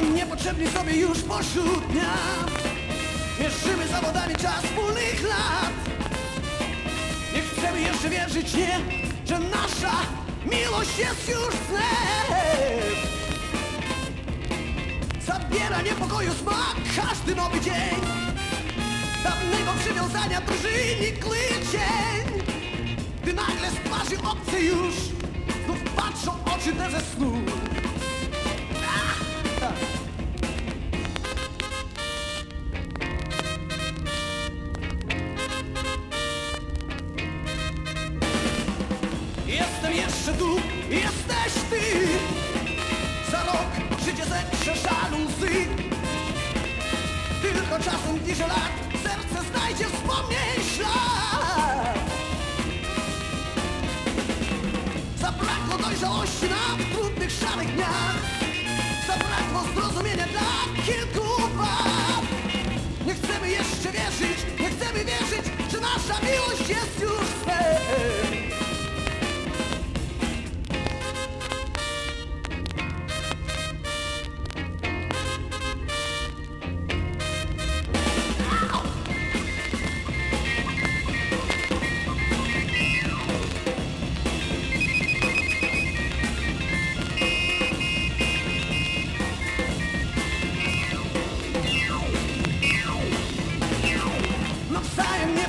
niepotrzebni sobie już pośród dnia Mierzymy zawodami czas wspólnych lat. Nie chcemy jeszcze wierzyć, nie, że nasza miłość jest już snem Zabiera niepokoju smak każdy nowy dzień. Dawnego przywiązania drży nikły cień Gdy nagle z twarzy obcy już Znów patrzą oczy te ze snu Jeszcze tu, jesteś ty. Za rok życie zetrze żalu łzy Tylko czasem bliżej lat Serce znajdzie wspomnień ślad. Zabrakło dojrzałości na trudnych, szarych dniach. Zabrakło zrozumienia dla kilku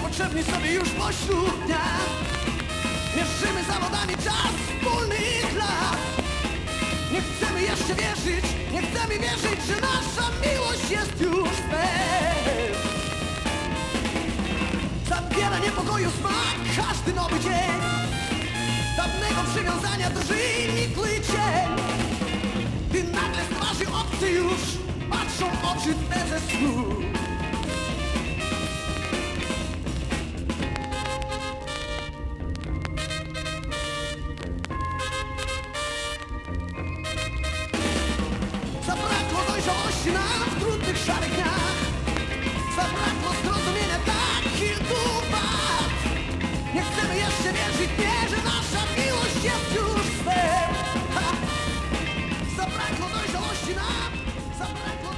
Niepotrzebni sobie już pośród dnia Mierzymy zawodami czas wspólnych lat Nie chcemy jeszcze wierzyć, nie chcemy wierzyć, że nasza miłość jest już snem Zabiera niepokoju smak każdy nowy dzień. Dawnego przywiązania drży nikły cień Gdy nagle z twarzy obcy już patrzą oczy te ze стіна в трудних шариках, забракло зрозуміння так і думав. Не chcemy jeszcze wierzyć, nie, że nasza miłość jest już snem. Zabrakło dojrzałości nam, zabrakło...